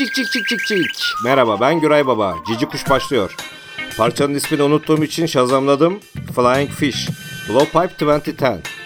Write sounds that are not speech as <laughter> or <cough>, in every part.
Cik cik cik cik cik. Merhaba ben Güray Baba. Cici Kuş başlıyor. Parçanın ismini unuttuğum için şazamladım. Flying Fish. Blowpipe 2010.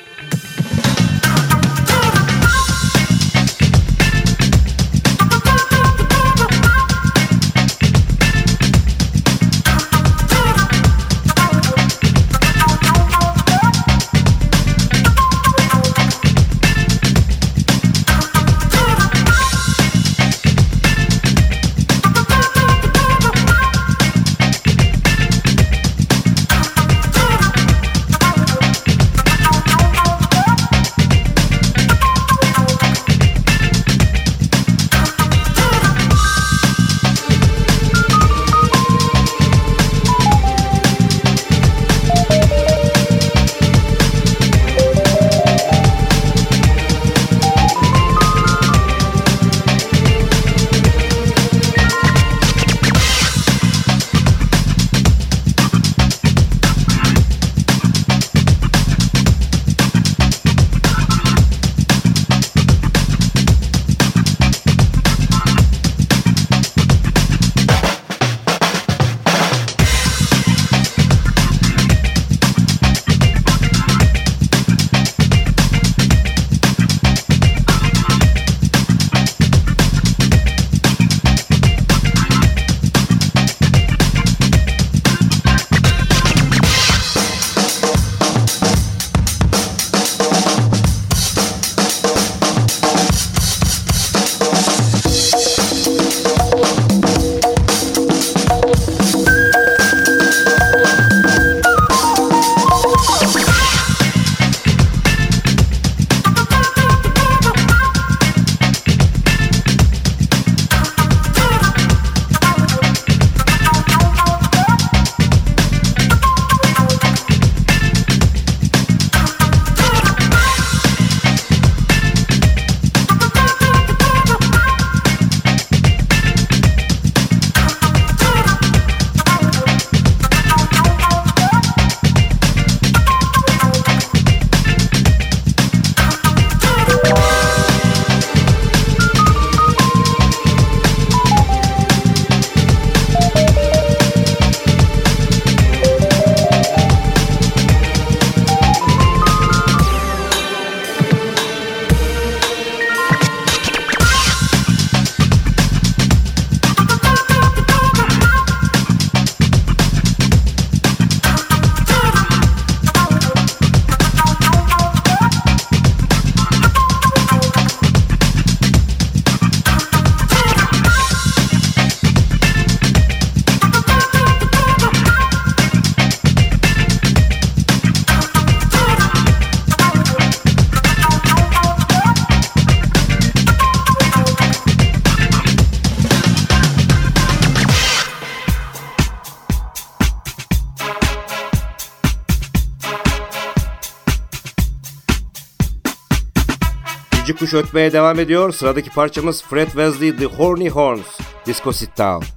Cici kuş ötmeye devam ediyor. Sıradaki parçamız Fred Wesley The Horny Horns. Disco Sit Down.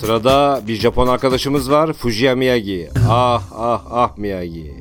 Sırada bir Japon arkadaşımız var. Fujiya Miyagi. Ah ah ah Miyagi.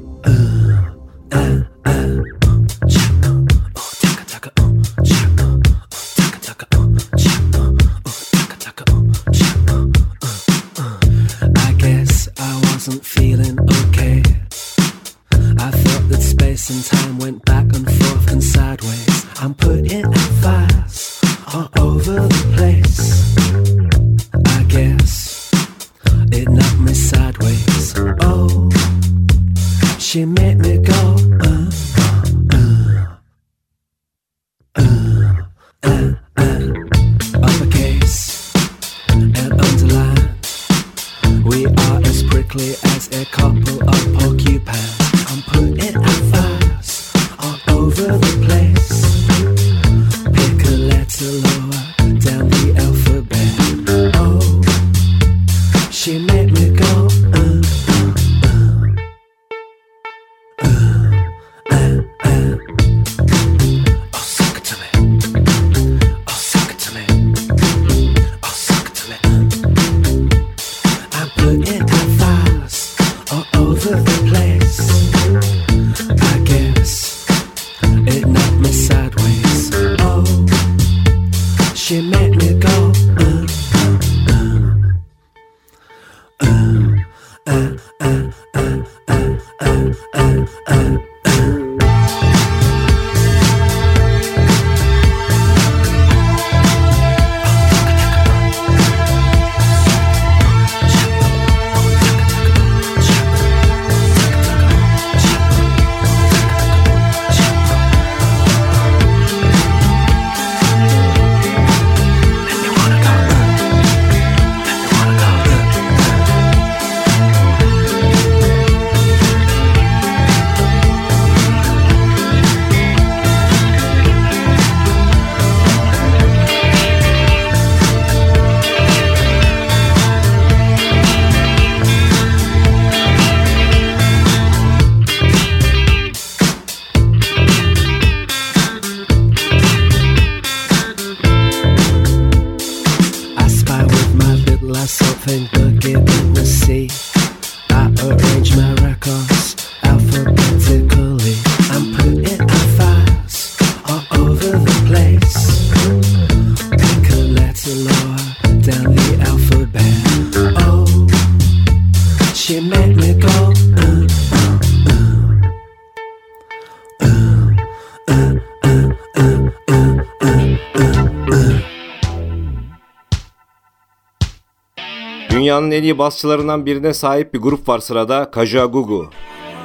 En iyi basçılarından birine sahip bir grup var sırada Kajagugu.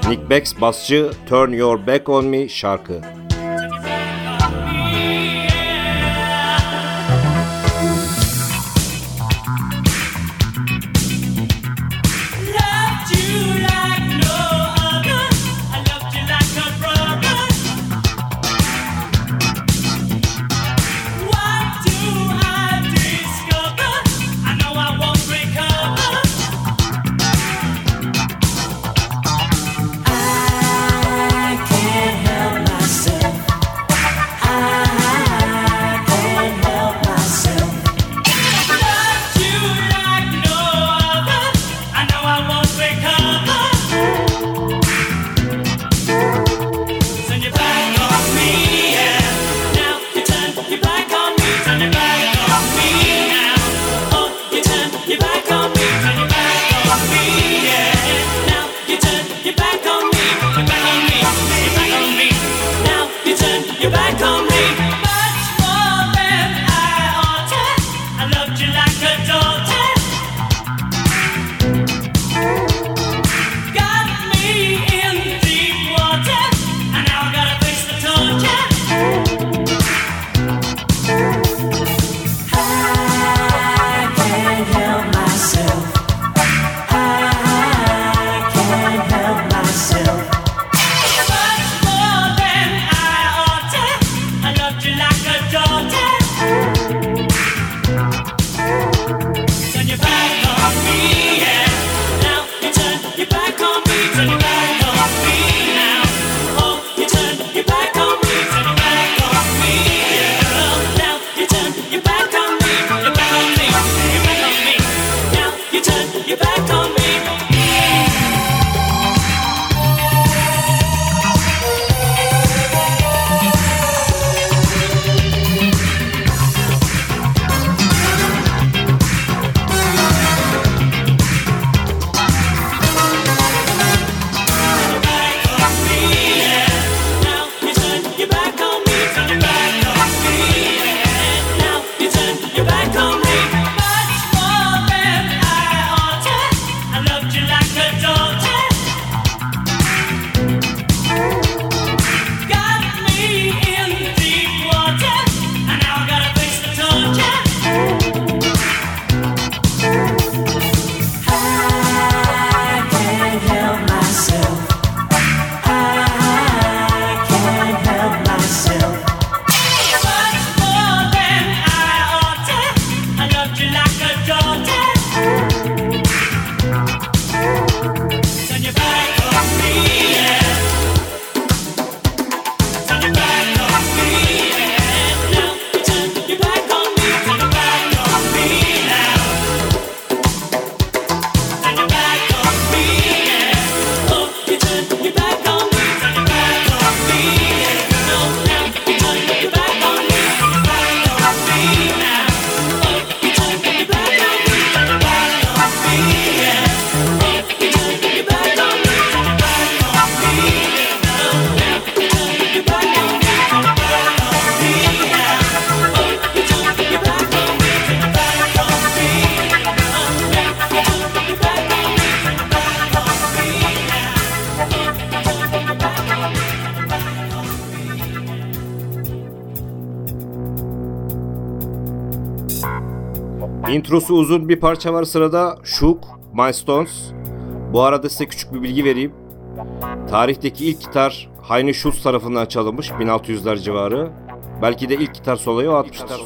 Nick Bex basçı Turn Your Back On Me şarkı. Introsu uzun bir parça var sırada. Shook, Milestones. Bu arada size küçük bir bilgi vereyim. Tarihteki ilk gitar Hayni Schultz tarafından çalınmış 1600'ler civarı. Belki de ilk gitar soloyu o atmıştır.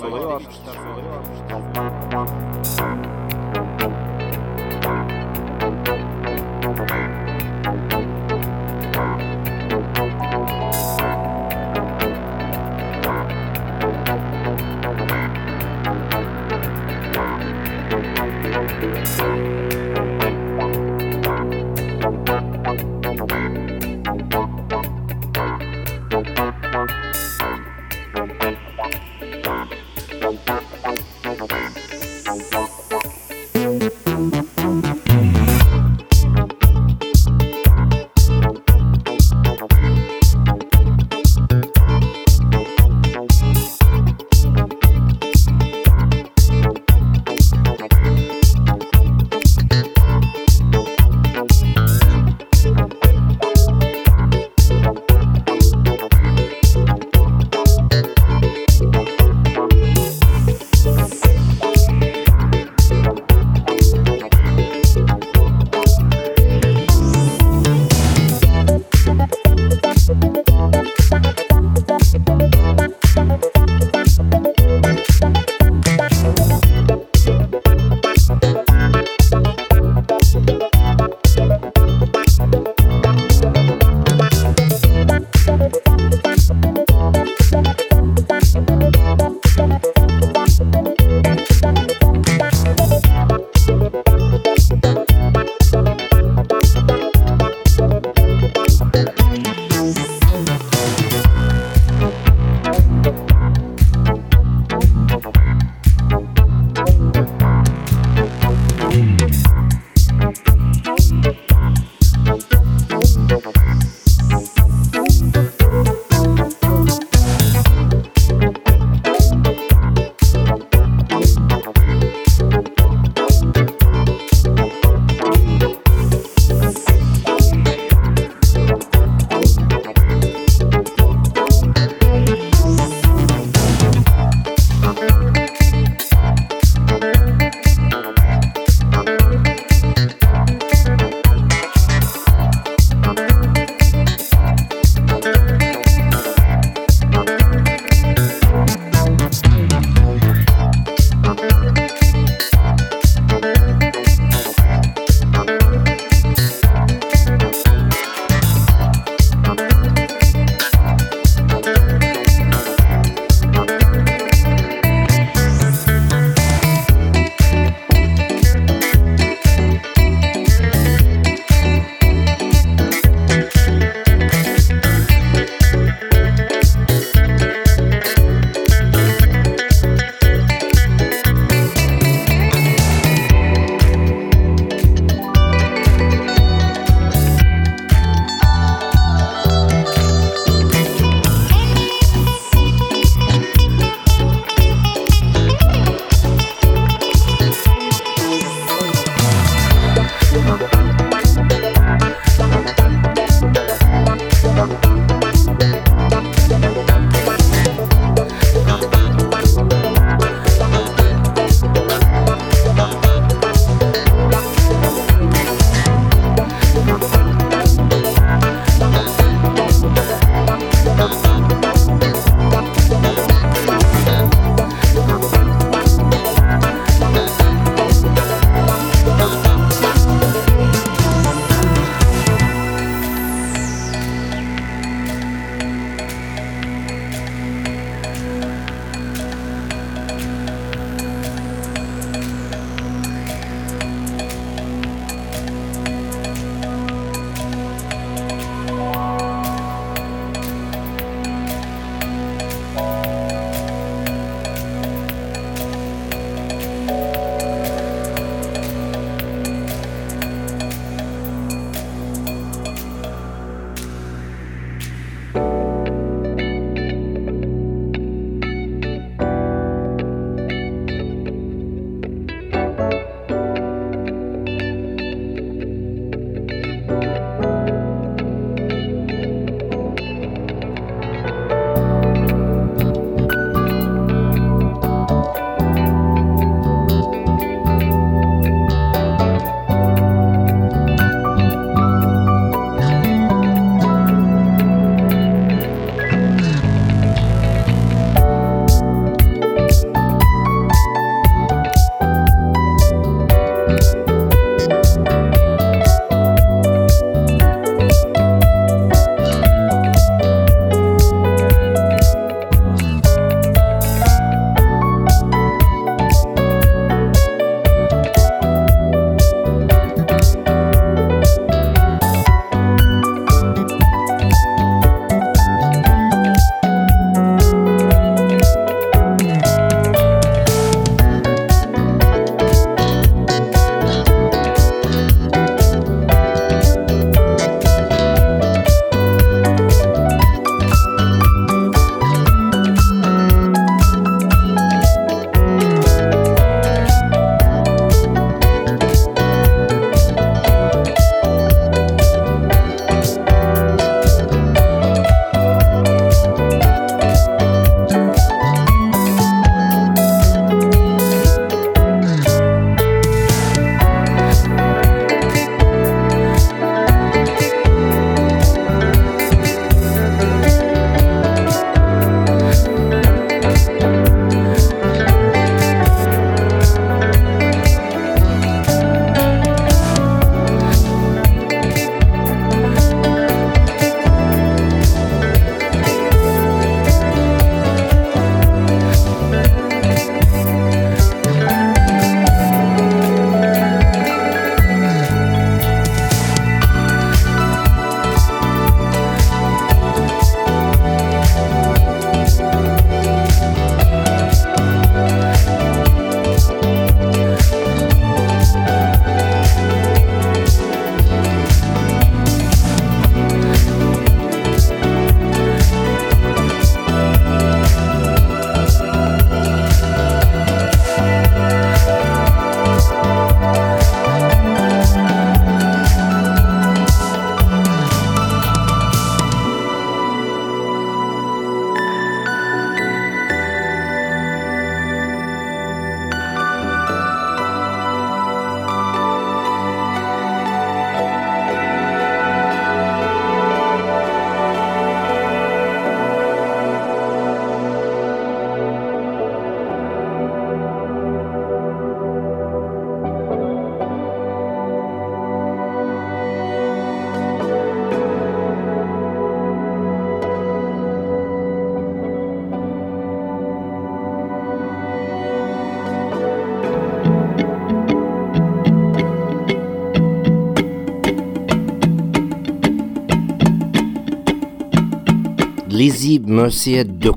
Lizzie Mercier de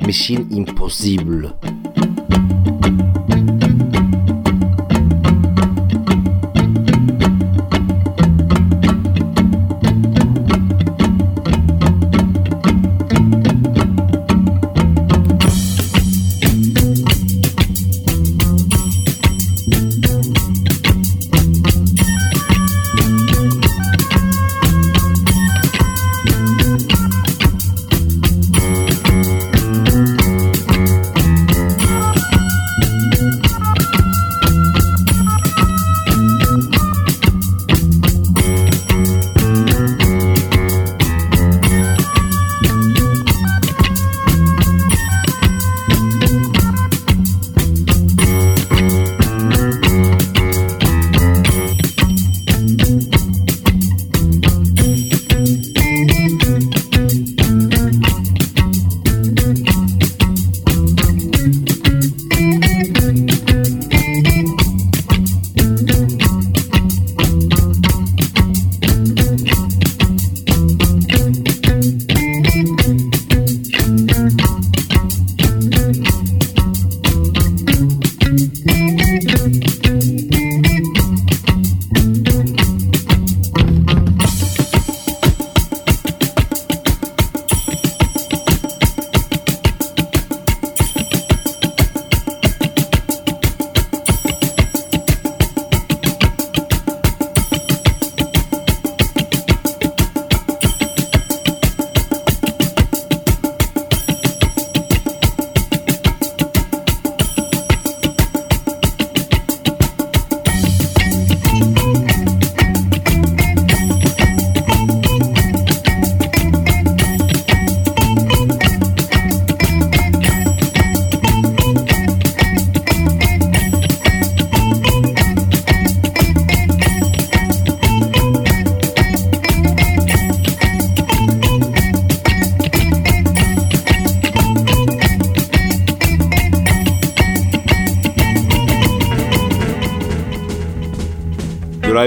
Machine Impossible.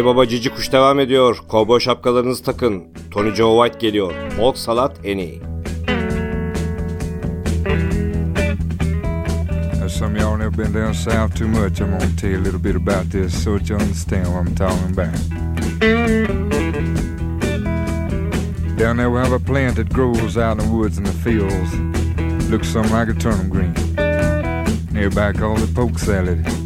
Güray Baba Cici Kuş devam ediyor. Kovboy şapkalarınızı takın. Tony Joe White geliyor. Folk Salat en iyi. Some y'all never been down south too much. I'm gonna tell you a little bit about this so you understand what I'm talking about. Down there we have a plant that grows out in the woods and the fields. Looks something like a turnip green. Everybody calls it poke salad.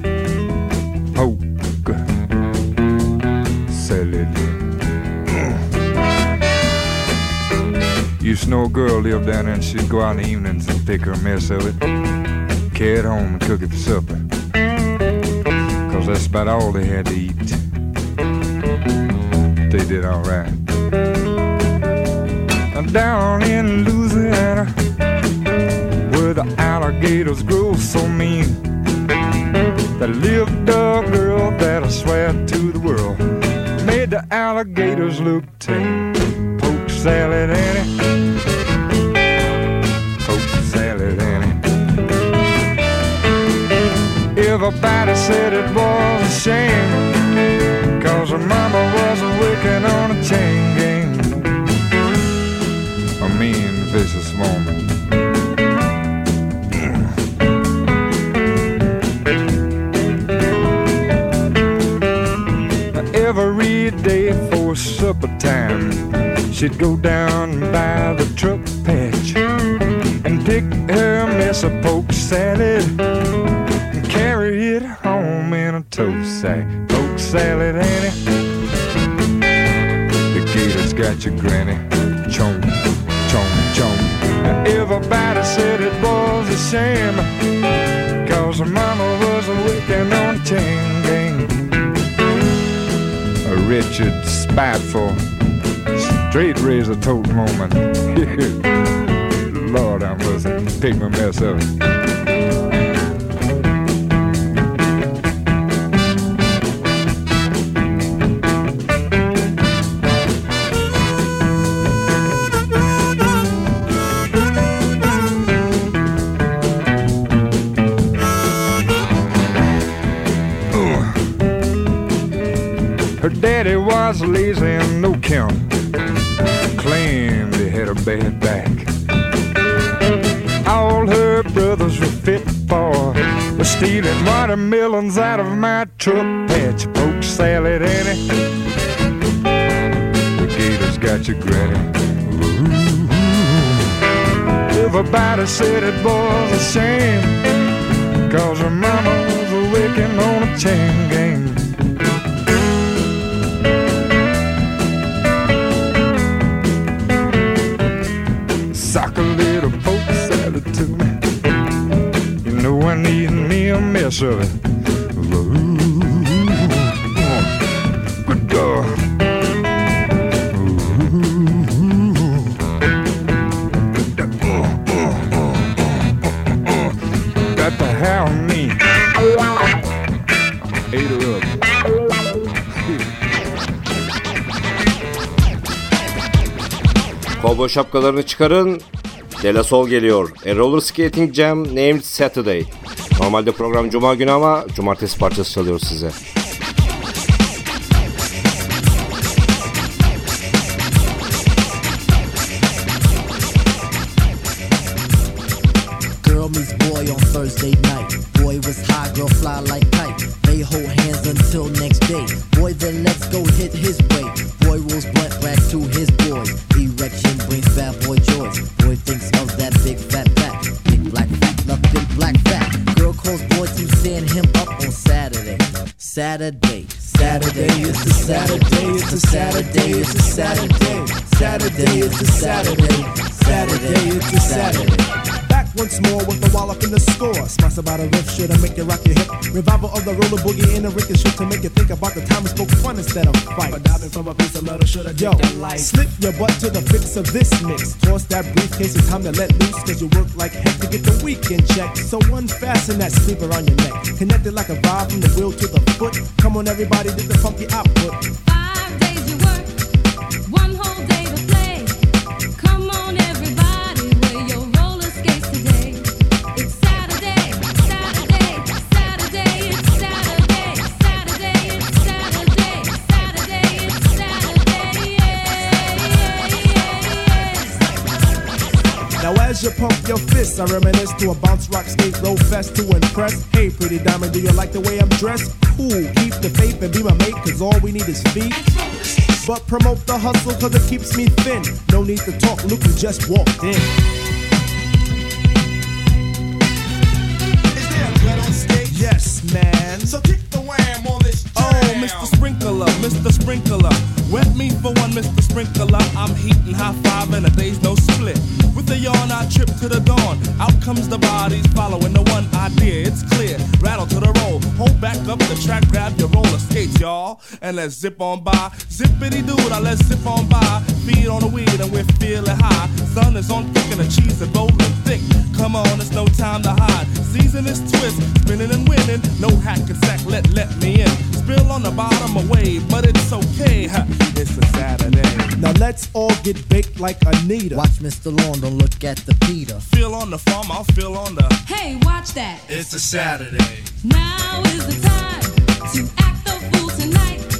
Girl lived down there and she'd go out in the evenings and pick her a mess of it, carry it home and cook it for supper. Cause that's about all they had to eat. They did alright. Down in Louisiana, where the alligators grow so mean, there lived a girl that I swear to the world made the alligators look tame. Everybody said it was a shame. Cause her mama was wicked on a chain gang. A mean, vicious woman. every day for supper time. She'd go down by the truck patch and pick her mess of poke salad sack. Poke salad, Annie. The gators got your granny. Chomp, chomp, chomp. Everybody said it was a shame. Cause her mama was a wicked on chain gang. A wretched, spiteful, straight razor tote moment. <laughs> Lord, I must pick my mess up. Was lazy and no count. Claimed he had a bad back. All her brothers were fit for was stealing watermelons out of my truck patch. Poke salad it. The gators got you granny. Everybody said it was a shame. Cause her mama was a wicking on a chain şöyle. Got the hell me. Kovboy şapkalarını çıkarın. Dela Sol geliyor. Roller Skating Jam Named Saturday. Normalde program cuma günü ama cumartesi parçası çalıyoruz size. A piece of metal should have Yo, Slip your butt to the fix of this mix. Toss that briefcase, it's time to let loose. Cause you work like heck to get the weekend check. So unfasten that sleeper on your neck. Connected like a vibe from the wheel to the foot. Come on, everybody, get the funky output. Your fists, I reminisce to a bounce rock skate roll fest to impress. Hey, pretty diamond, do you like the way I'm dressed? Cool, keep the faith and be my mate, cause all we need is feet. But promote the hustle cause it keeps me thin. No need to talk, look who just walked in. Is there on stage? Yes, man. So kick the wham on this Oh. Mr. Sprinkler, Mr. Sprinkler. Wet me for one, Mr. Sprinkler. I'm heating high five and a day's no split. With a yawn, I trip to the dawn. Out comes the bodies following the one idea. It's clear. Rattle to the roll. Hold back up the track, grab your roller skates, y'all. And let's zip on by. Zippity doo, now let's zip on by. Feed on the weed and we're feeling high. Sun is on thick and the cheese is rolling thick. Come on, it's no time to hide. Season is twist, spinning and winning. No hack and sack, let let me in. Spill on the bottom away, but it's okay. It's a Saturday. Now let's all get baked like Anita. Watch Mr. Lawn, don't look at the Peter. Feel on the farm, I'll feel on the. Hey, watch that. It's a Saturday. Now is the time to act the fool tonight.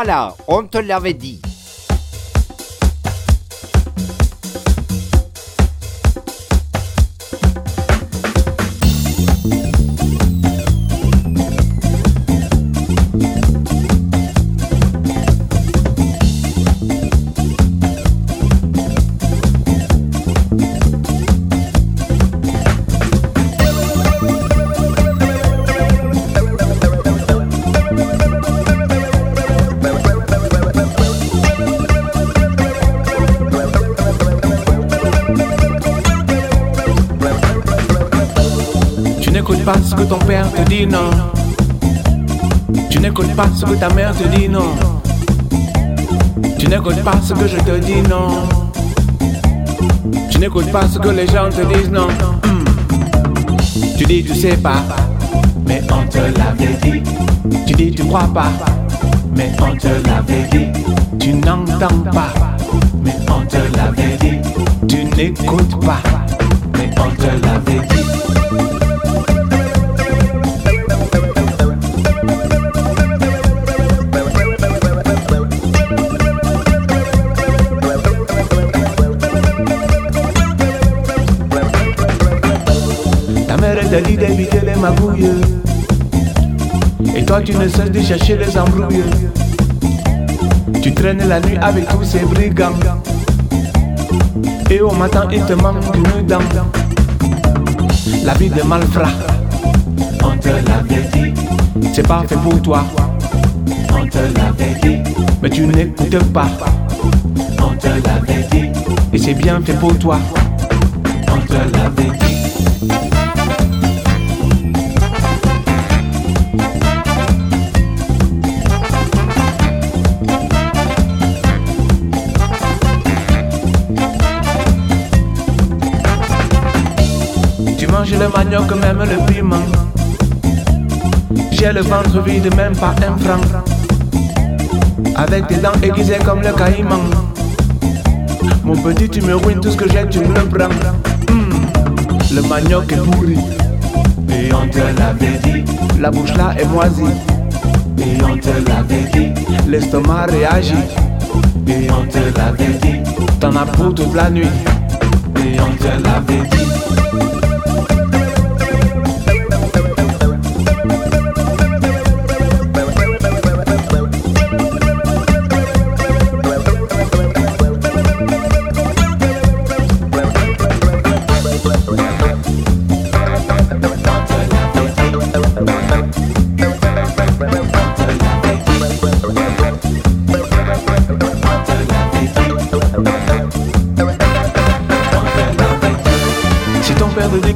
Voilà, on te l'avait dit. Te non. Tu n'écoutes pas ce que ta mère te dit, non. Tu n'écoutes pas ce que je te dis, non. Tu n'écoutes pas ce que les gens te disent, non. Hmm. Tu dis tu sais pas, mais on te l'avait dit. Tu dis tu crois pas, mais on te l'avait dit. Tu n'entends pas, mais on te l'avait dit. Tu n'écoutes pas, mais on te l'avait dit. Mère t'a dit d'éviter les magouilles. Et toi tu ne cesses de chercher les embrouilles. Tu traînes la nuit avec tous ces brigands. Et au matin il te manque une dent. La vie de malfrat, on te l'avait dit. C'est pas fait pour toi, on te l'avait dit. Mais tu n'écoutes pas, on te l'avait dit. Et c'est bien fait pour toi, on te l'avait dit. Manges le manioc, même le piment. J'ai le ventre vide, même pas un franc. Avec tes dents aiguisées comme le caïman. Mon petit, tu me ruines tout ce que j'ai, tu me le prends. Hmm, Le manioc est pourri. Et on te l'avait dit. La bouche là est moisie. Et on te l'avait dit. L'estomac réagit. Et on te l'avait dit. T'en as pour toute la nuit. Et on te l'avait dit.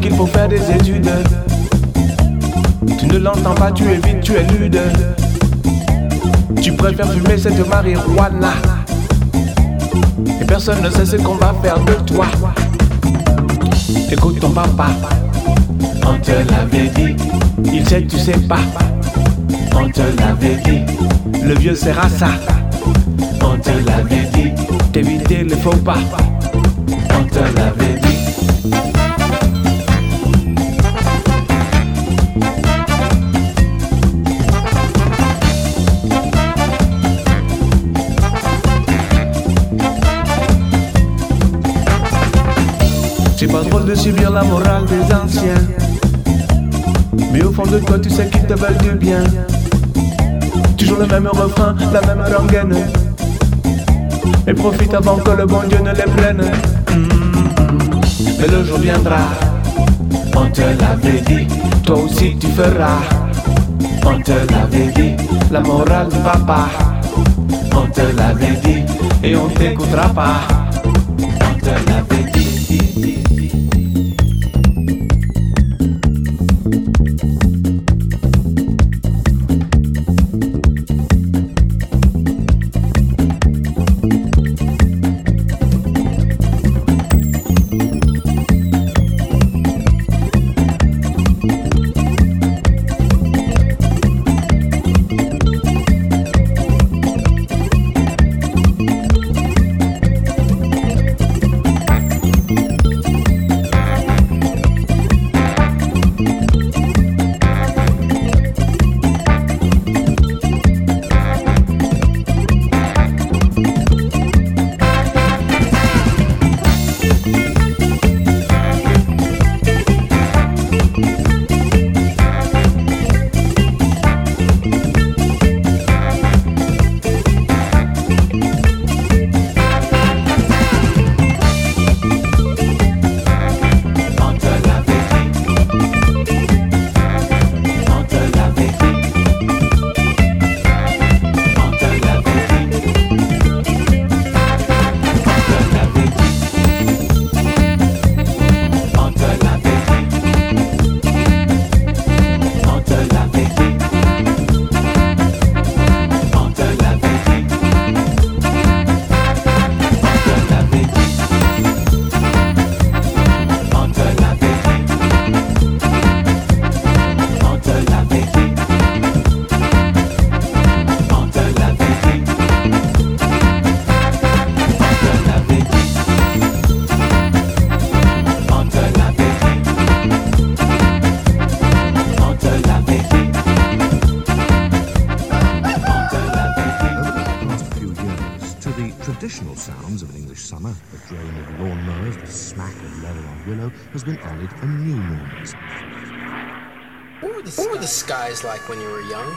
Qu'il faut faire des études, tu ne l'entends pas, tu évites, tu es. Tu préfères fumer cette marijuana. Et personne ne sait ce qu'on va faire de toi. Écoute ton papa, on te l'avait dit. Il sait, tu sais pas. On te l'avait dit. Le vieux sera ça. On te l'avait dit. T'éviter le faux pas. On te l'avait dit. De subir la morale des anciens. Mais au fond de toi, tu sais qu'ils te veulent du bien. Toujours le même refrain, la même rengaine. Et profite avant que le bon Dieu ne les prenne. Mm. Mais le jour viendra, on te l'avait dit. Toi aussi tu feras. On te l'avait dit, la morale du papa. On te l'avait dit, et on t'écoutera pas. On te l'avait dit. When you were young?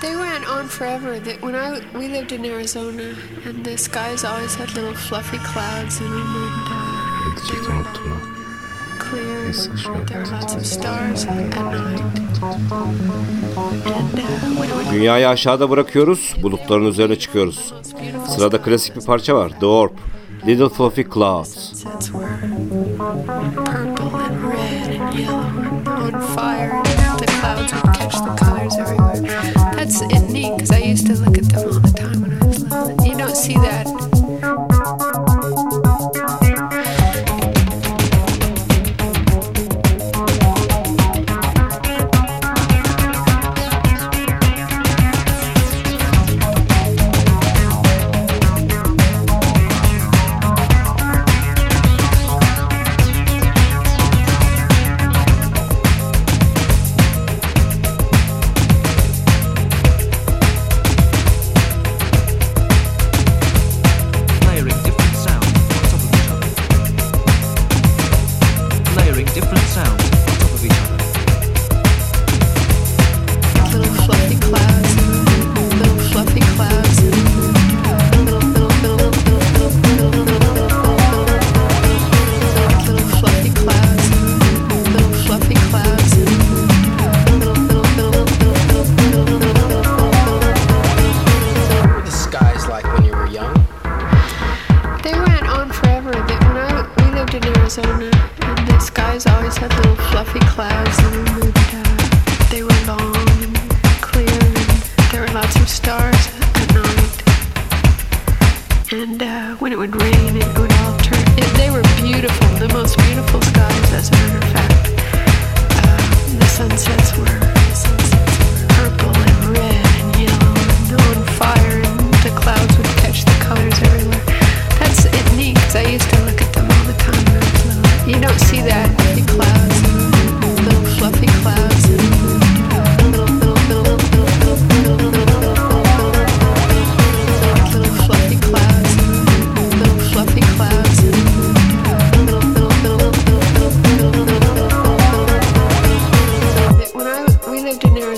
They went on forever. That when I we lived in Arizona, and the skies always had little fluffy clouds in them, and uh, they were clear. And there were lots of stars at night. Uh, Dünyayı aşağıda bırakıyoruz, bulutların üzerine çıkıyoruz. Sırada klasik bir parça var. The Orb, Little Fluffy Clouds.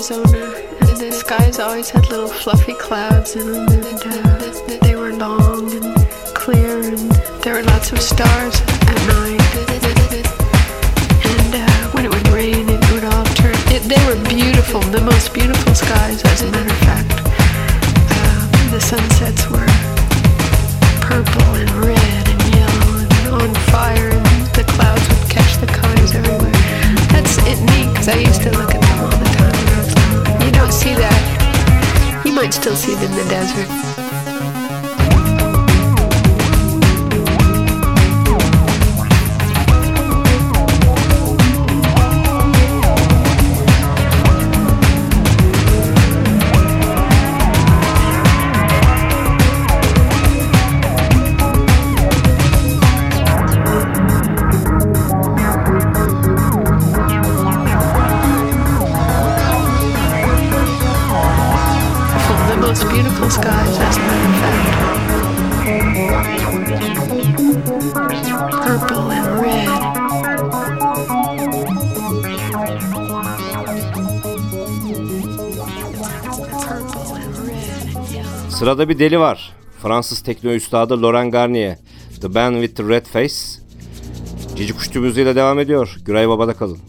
Arizona, the skies always had little fluffy clouds in them, and uh, they were long and clear, and there were lots of stars at night. And uh, when it would rain, it would all turn. It, they were beautiful, the most beautiful skies, as a matter of fact. Uh, the sunsets were purple and red and yellow and on fire, and the clouds would catch the colors everywhere. That's it neat because I used to look at them all don't see that. You might still see it in the desert. Sırada bir deli var. Fransız tekno üstadı Laurent Garnier. The Man with the Red Face. Cici Kuşçu müziğiyle devam ediyor. Güray Baba'da kalın.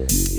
Yeah.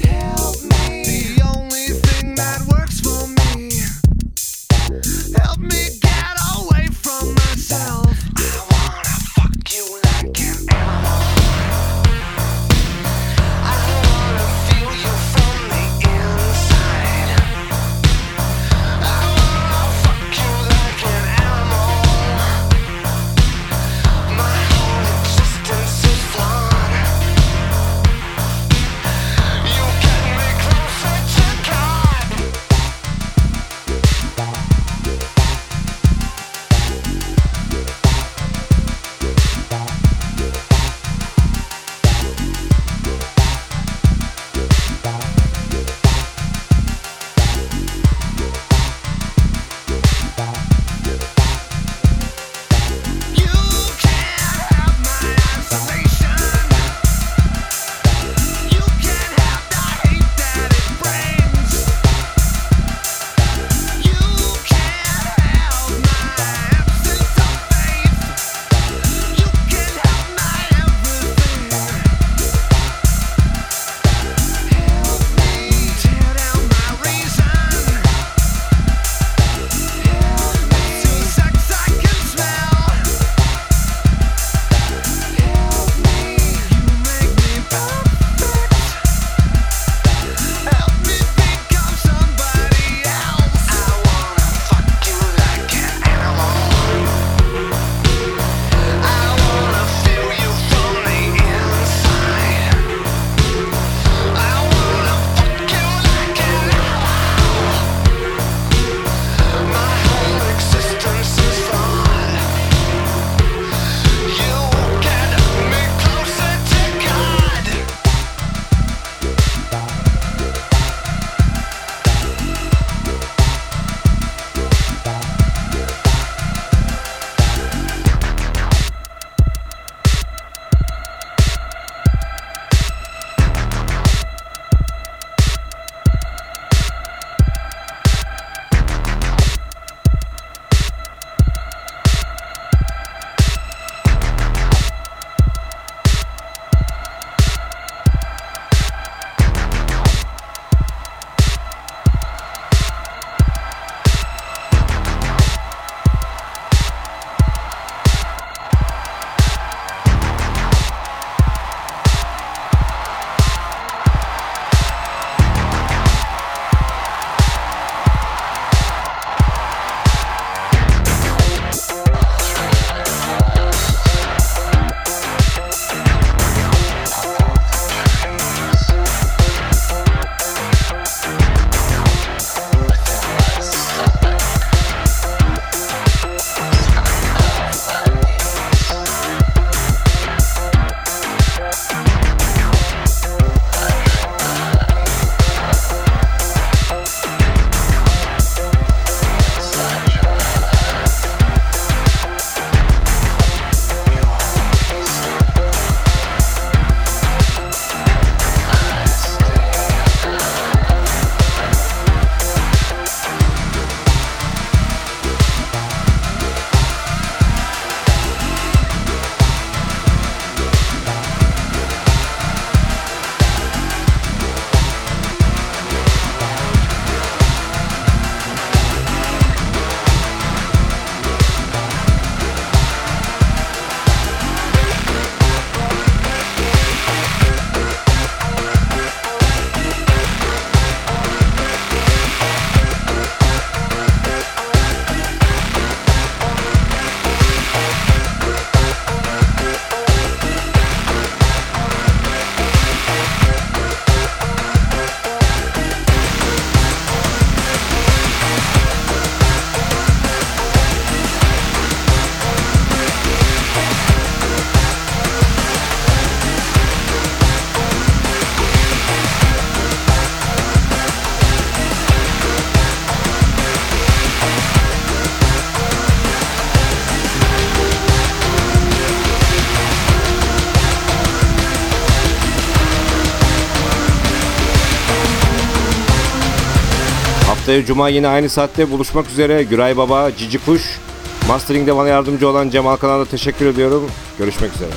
Haftaya Cuma yine aynı saatte buluşmak üzere. Güray Baba, Cici Kuş. Mastering'de bana yardımcı olan Cemal Kanal'a teşekkür ediyorum. Görüşmek üzere.